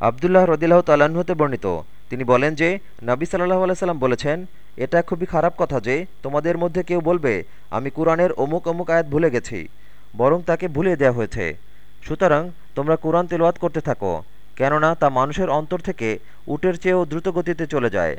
আবদুল্লাহ রদিল্লাহ তালাহতে হতে বর্ণিত। তিনি বলেন যে, নাবি সাল্লাহ আলাইসাল্লাম বলেছেন, এটা খুবই খারাপ কথা যে, তোমাদের মধ্যে কেউ বলবে, আমি কোরআনের অমুক অমুক আয়াত ভুলে গেছি, বরং তাকে ভুলিয়ে দেওয়া হয়েছে। সুতরাং, তোমরা কোরআন তেলোয়াত করতে থাকো, কেননা তা মানুষের অন্তর থেকে উটের চেয়েও দ্রুত গতিতে চলে যায়।